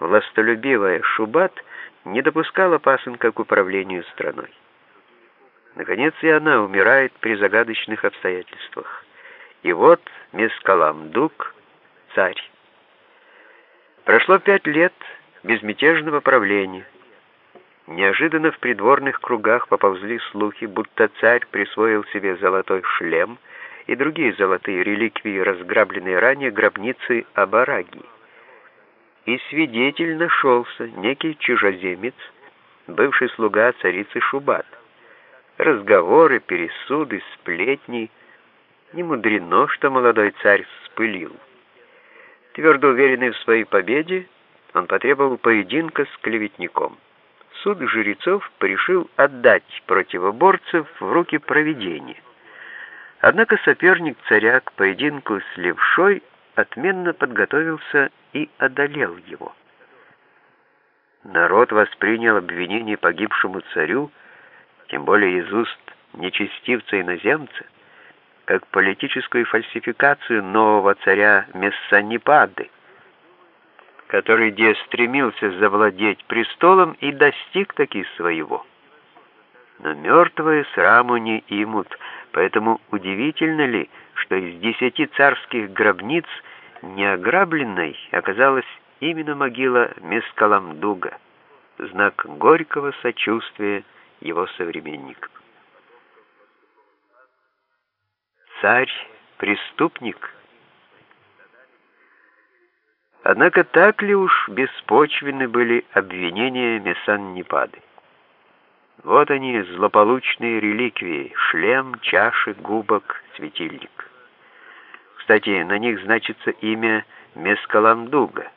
властолюбивая Шубат не допускала пасынка к управлению страной. Наконец и она умирает при загадочных обстоятельствах. И вот Мескаламдук, царь. Прошло пять лет безмятежного правления. Неожиданно в придворных кругах поползли слухи, будто царь присвоил себе золотой шлем и другие золотые реликвии, разграбленные ранее гробницы Абараги. И свидетель нашелся, некий чужеземец, бывший слуга царицы Шубат. Разговоры, пересуды, сплетни. Не мудрено, что молодой царь вспылил. Твердо уверенный в своей победе, он потребовал поединка с клеветником. Суд жрецов решил отдать противоборцев в руки провидения. Однако соперник царя к поединку с левшой отменно подготовился и одолел его. Народ воспринял обвинение погибшему царю тем более из уст нечестивца-иноземца, как политическую фальсификацию нового царя Мессанипады, который где стремился завладеть престолом и достиг таки своего. Но мертвые сраму не имут, поэтому удивительно ли, что из десяти царских гробниц неограбленной оказалась именно могила Мескаламдуга, знак горького сочувствия его современников. Царь — преступник. Однако так ли уж беспочвенны были обвинения Мессан-Непады? Вот они, злополучные реликвии, шлем, чаши, губок, светильник. Кстати, на них значится имя Мескаламдуга.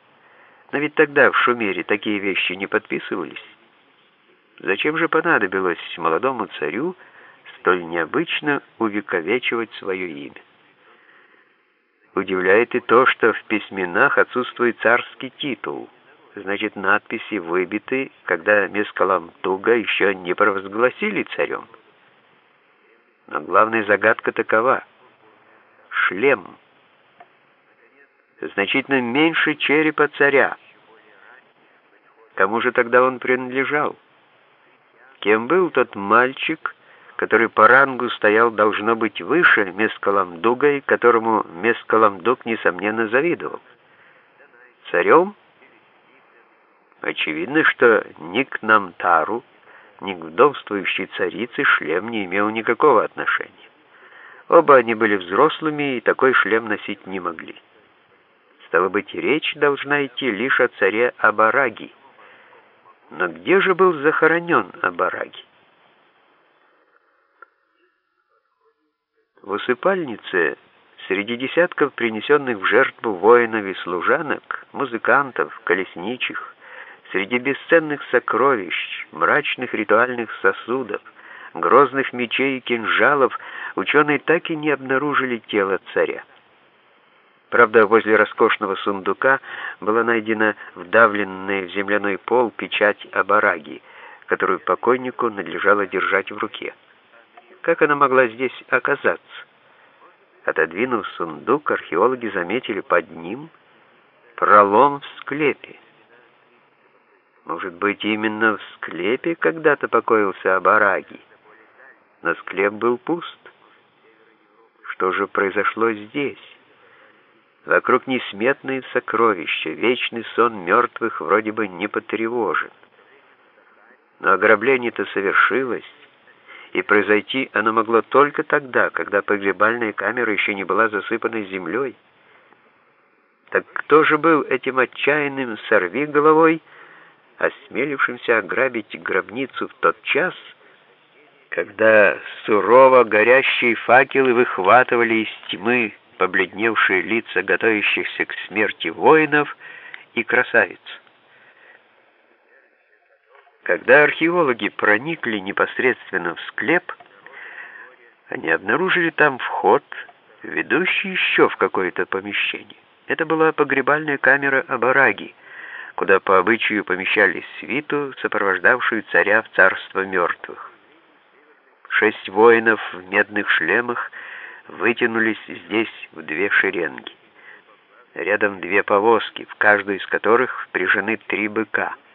Но ведь тогда в Шумере такие вещи не подписывались. Зачем же понадобилось молодому царю столь необычно увековечивать свое имя? Удивляет и то, что в письменах отсутствует царский титул. Значит, надписи выбиты, когда Мескаламтуга еще не провозгласили царем. Но главная загадка такова. Шлем. Значительно меньше черепа царя. Кому же тогда он принадлежал? Кем был тот мальчик, который по рангу стоял, должно быть, выше Мескаламдуга, которому Мескаламдуг, несомненно, завидовал? Царем? Очевидно, что ни к Намтару, ни к вдовствующей царице шлем не имел никакого отношения. Оба они были взрослыми и такой шлем носить не могли. Стало быть, речь должна идти лишь о царе Абараги, но где же был захоронен Абараги? В усыпальнице среди десятков принесенных в жертву воинов и служанок, музыкантов, колесничих, среди бесценных сокровищ, мрачных ритуальных сосудов, грозных мечей и кинжалов, ученые так и не обнаружили тело царя. Правда, возле роскошного сундука была найдена вдавленная в земляной пол печать Абараги, которую покойнику надлежало держать в руке. Как она могла здесь оказаться? Отодвинув сундук, археологи заметили под ним пролом в склепе. Может быть, именно в склепе когда-то покоился Абараги, но склеп был пуст. Что же произошло здесь? Вокруг несметные сокровища, вечный сон мертвых вроде бы не потревожен. Но ограбление-то совершилось, и произойти оно могло только тогда, когда погребальная камера еще не была засыпана землей. Так кто же был этим отчаянным сорвиголовой, осмелившимся ограбить гробницу в тот час, когда сурово горящие факелы выхватывали из тьмы побледневшие лица готовящихся к смерти воинов и красавиц. Когда археологи проникли непосредственно в склеп, они обнаружили там вход, ведущий еще в какое-то помещение. Это была погребальная камера Абараги, куда по обычаю помещали свиту, сопровождавшую царя в царство мертвых. Шесть воинов в медных шлемах вытянулись здесь в две шеренги. Рядом две повозки, в каждую из которых впряжены три быка —